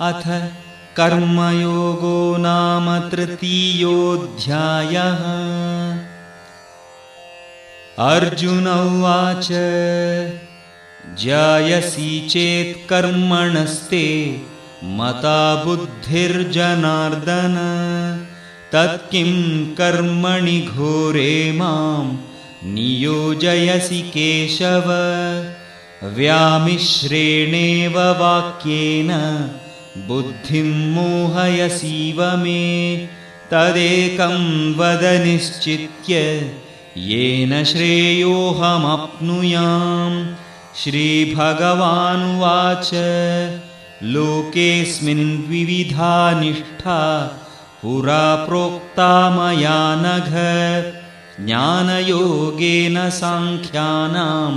अथ कर्मयोगो नाम तृतीयोऽध्यायः। अर्जुन उवाच जायसि चेत् कर्मणस्ते मता बुद्धिर्जनार्दन। तत्किं कर्मणि घोरे मां नियोजयसि केशव। व्यामिश्रेणेव वाक्येन बुद्धिं मोहयसीव मे तदेकं वद निश्चित्य येन श्रेयोऽहमप्नुयाम्। श्रीभगवानुवाच लोकेऽस्मिन् द्विविधा निष्ठा पुरा प्रोक्ता मया नघ। ज्ञानयोगेन साङ्ख्यानां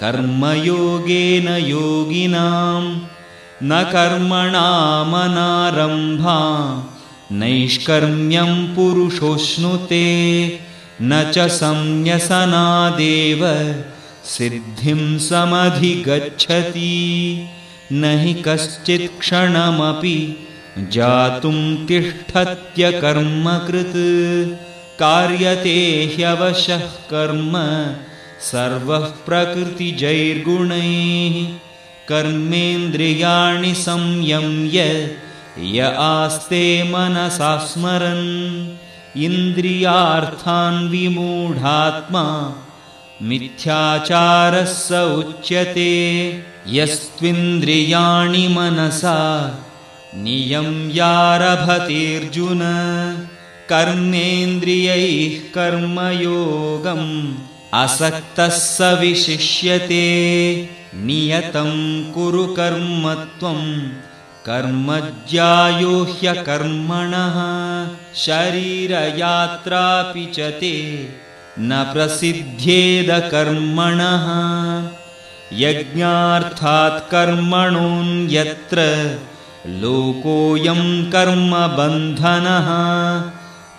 कर्मयोगेन योगिनां न कर्मणामनारम्भा नैष्कर्म्यं पुरुषोऽश्नुते न च संन्यसनादेव सिद्धिं समधिगच्छति। न हि कश्चित् क्षणमपि जातुं तिष्ठत्यकर्मकृत् कार्यते ह्यवशः कर्म सर्वः प्रकृतिजैर्गुणैः कर्मेन्द्रियाणि संयम्य य आस्ते मनसा स्मरन् इन्द्रियार्थान् विमूढात्मा मिथ्याचारः स उच्यते यस्त्विन्द्रियाणि मनसा नियम्यारभतेऽर्जुन कर्मेन्द्रियैः कर्मयोगम् असक्तः स विशिष्यते नियतं कुरु कर्म त्वं कर्मज्यायो ह्यकर्मणः शरीरयात्रापि च ते न प्रसिद्ध्येदकर्मणः यज्ञार्थात् कर्मणोऽन्यत्र लोकोऽयं कर्मबन्धनः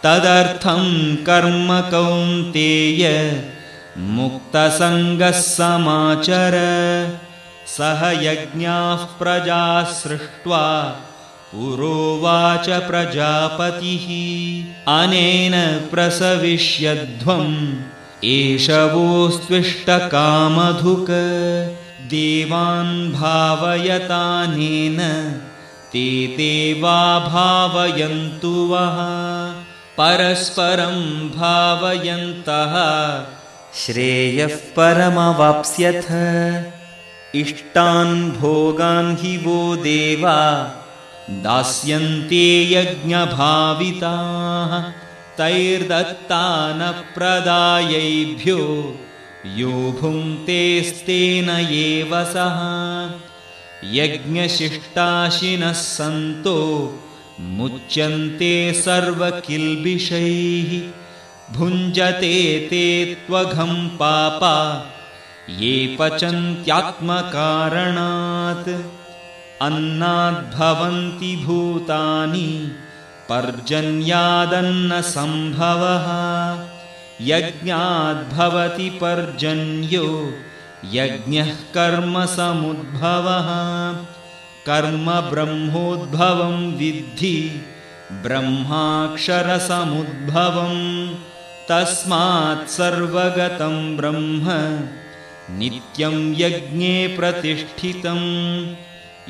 तदर्थं कर्म कौन्तेय मुक्तसङ्गः समाचर। सह यज्ञाः प्रजा सृष्ट्वा पुरोवाच प्रजापतिः। अनेन प्रसविष्यध्वम् एष वोस्त्विष्टकामधुक देवान् भावयतानेन ते ते वा भावयन्तु वः। परस्परं भावयन्तः श्रेयः परमवाप्स्यथ। इष्टान् भोगान् हि वो देवा। दास्यन्ते यज्ञभाविताः। तैर्दत्तानप्रदायैभ्यो। यो भुङ्क्तेस्तेन एव सः। यज्ञशिष्टाशिनः सन्तो। मुच्यन्ते सर्वकिल्बिषैः भुञ्जते ते त्वघं पापा ये पचन्त्यात्मकारणात्। अन्नाद्भवन्ति भूतानि पर्जन्यादन्नसम्भवः। यज्ञाद्भवति पर्जन्यो यज्ञः कर्मसमुद्भवः कर्म ब्रह्मोद्भवं विद्धि ब्रह्माक्षरसमुद्भवं तस्मात् सर्वगतं ब्रह्म नित्यं यज्ञे प्रतिष्ठितम्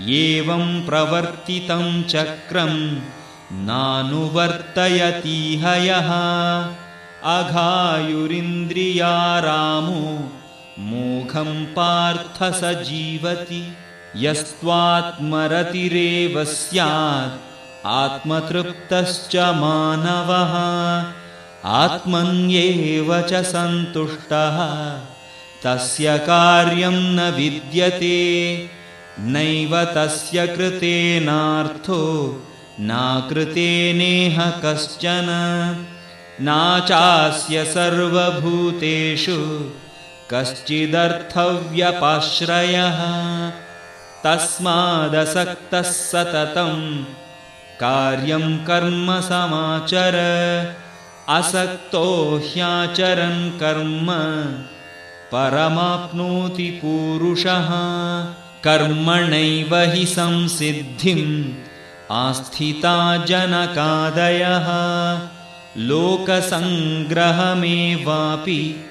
एवं प्रवर्तितं चक्रं नानुवर्तयतीह यः। अघायुरिन्द्रियारामो मोघं पार्थ स जीवति यस्त्वात्मरतिरेव स्यात् आत्मतृप्तश्च मानवः आत्मन्येव च सन्तुष्टः। तस्य कार्यं न विद्यते नैव तस्य कृतेनार्थो नाकृतेनेह कश्चन। नाचास्य सर्वभूतेषु कश्चिदर्थव्यपाश्रयः। तस्मादसक्तः सततं कार्यं कर्म समाचर असक्तो ह्याचरन् कर्म परमाप्नोति पूरुषः। कर्मणैव हि संसिद्धिम् आस्थिता जनकादयः। लोकसङ्ग्रहमेवापि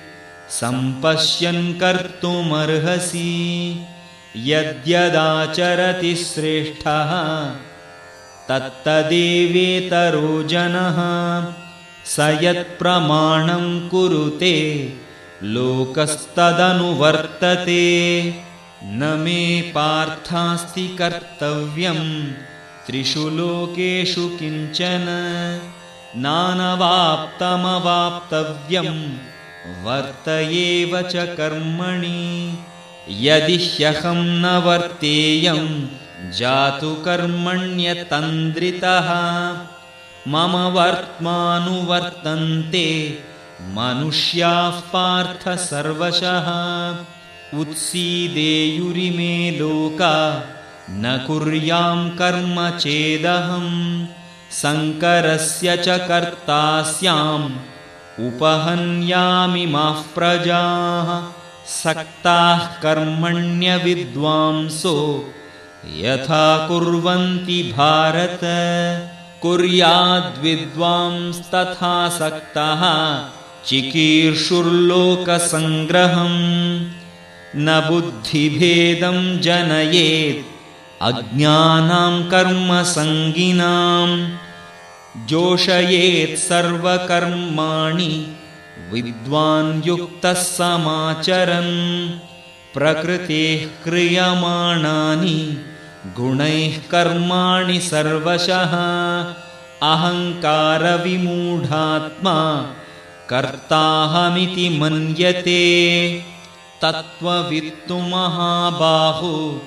सम्पश्यन् कर्तुमर्हसि यद्यदाचरति श्रेष्ठः तत्तदेवेतरो जनः स यत्प्रमाणं कुरुते लोकस्तदनुवर्तते। न मे पार्थास्ति कर्तव्यं त्रिषु लोकेषु किञ्चन। नानवाप्तमवाप्तव्यं वर्त एव च कर्मणि। यदि ह्यहं न वर्तेयं जातु कर्मण्यतन्द्रितः मम वर्त्मानुवर्तन्ते मनुष्याः पार्थ सर्वशः। उत्सीदेयुरिमे लोका न कुर्यां कर्म चेदहम् शङ्करस्य च कर्ता स्याम् उपहन्यामि माः प्रजाः। सक्ताः कर्मण्यविद्वांसो यथा कुर्वन्ति भारत कुर्याद्विद्वांस्तथा सक्तः चिकीर्षुर्लोकसङ्ग्रहम् न बुद्धिभेदं जनयेत् अज्ञानां कर्मसङ्गिनाम् जोषयेत् सर्वकर्माणि विद्वान् युक्तः समाचरन् प्रकृतेः क्रियमाणानि गुणैः कर्माणि सर्वशः। अहङ्कारविमूढात्मा कर्ताहमिति मन्यते। तत्त्ववित्तु महाबाहु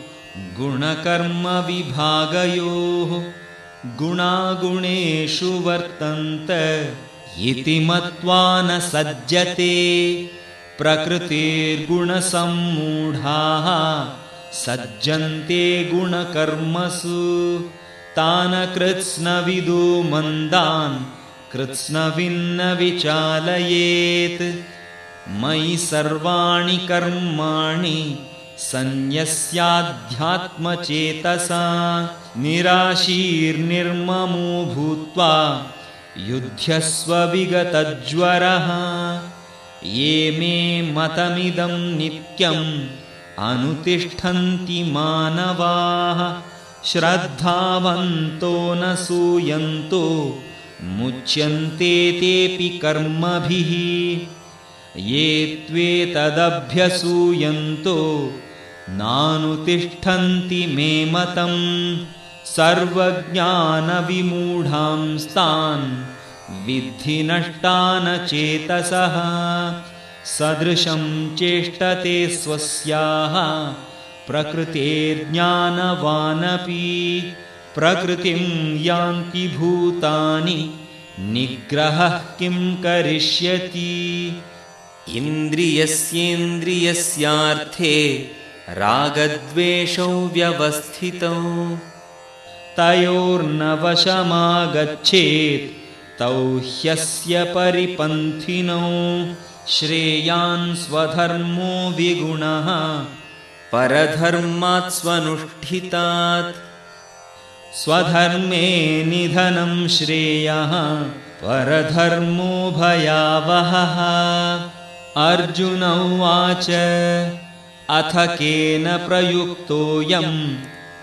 गुणकर्मविभागयोः। गुणागुणेषु वर्तन्त इति मत्वा न सज्जते। प्रकृतिर्गुणसम्मूढाः सज्जन्ते गुणकर्मसु। तान् कृत्स्नविदो मन्दान् कृत्स्नविन्न विचालयेत् मयि सर्वाणि कर्माणि सन्न्यस्याध्यात्मचेतसा। निराशीर्निर्ममो भूत्वा युध्यस्वविगतज्वरः ये मे मतमिदं नित्यम् अनुतिष्ठन्ति मानवाः। श्रद्धावन्तो न सूयन्तो मुच्यन्ते तेऽपि कर्मभिः। ये त्वेतदभ्यसूयन्तो नानुतिष्ठन्ति मे मतम्। सर्वज्ञानविमूढांस्तान् विद्धि चेतसः सदृशं चेष्टते स्वस्याः प्रकृतेर्ज्ञानवानपि प्रकृतिं यान्ति भूतानि निग्रहः किं करिष्यति? इन्द्रियस्येन्द्रियस्यार्थे रागद्वेषौ व्यवस्थितौ। तयोर्नवशमागच्छेत् तौ ह्यस्य परिपन्थिनौ श्रेयान् स्वधर्मो विगुणः परधर्मात् स्वनुष्ठितात्। स्वधर्मे निधनं श्रेयः परधर्मो भयावहः। अर्जुन उवाच अथ केन प्रयुक्तोऽयं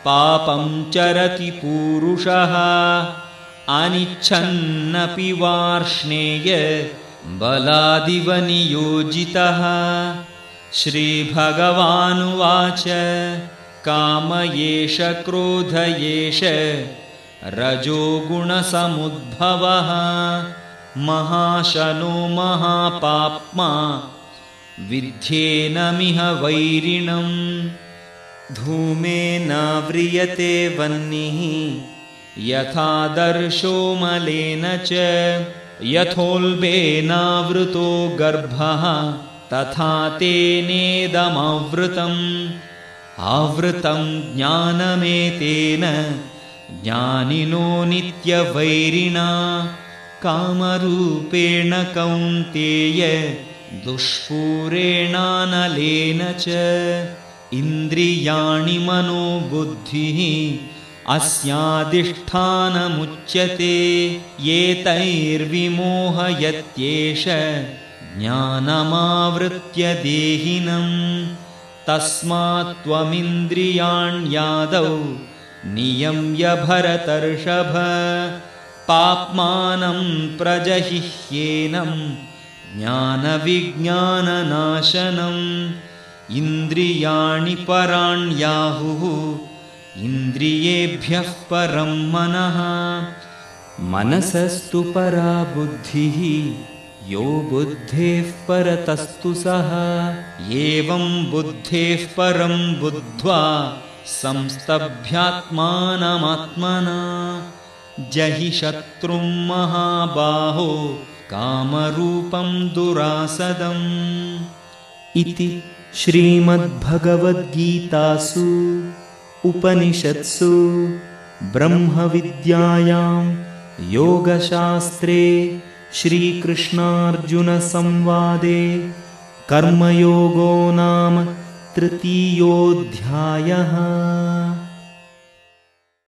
पापं चरति पूरुषः। अनिच्छन्नपि वार्ष्णेय बलादिव नियोजितः श्रीभगवानुवाच काम एष क्रोध एष रजोगुणसमुद्भवः महाशनो महापाप्मा विध्येनमिह वैरिणम् धूमेनाव्रियते वह्निः यथा दर्शो मलेन च यथोल्बेनावृतो गर्भः तथा तेनेदमावृतम्। आवृतं ज्ञानमेतेन ज्ञानिनो नित्यवैरिणा। कामरूपेण कौन्तेय दुष्पूरेणानलेन च। इन्द्रियाणि मनो बुद्धिः अस्याधिष्ठानमुच्यते एतैर्विमोहयत्येष ज्ञानमावृत्य देहिनम् तस्मात् त्वमिन्द्रियाण्यादौ नियम्य भरतर्षभ पाप्मानं प्रजहिह्येनं ज्ञानविज्ञाननाशनम् इन्द्रियाणि पराण्याहुः इन्द्रियेभ्यः परं मनः। मनसस्तु परा बुद्धिः यो बुद्धेः परतस्तु सः। एवं बुद्धेः परं बुद्ध्वा संस्तभ्यात्मानमात्मना। जहि शत्रुं महाबाहो कामरूपं दुरासदम्। इति श्रीमद्भगवद्गीतासु उपनिषत्सु ब्रह्मविद्यायां योगशास्त्रे श्रीकृष्णार्जुनसंवादे कर्मयोगो नाम तृतीयोऽध्यायः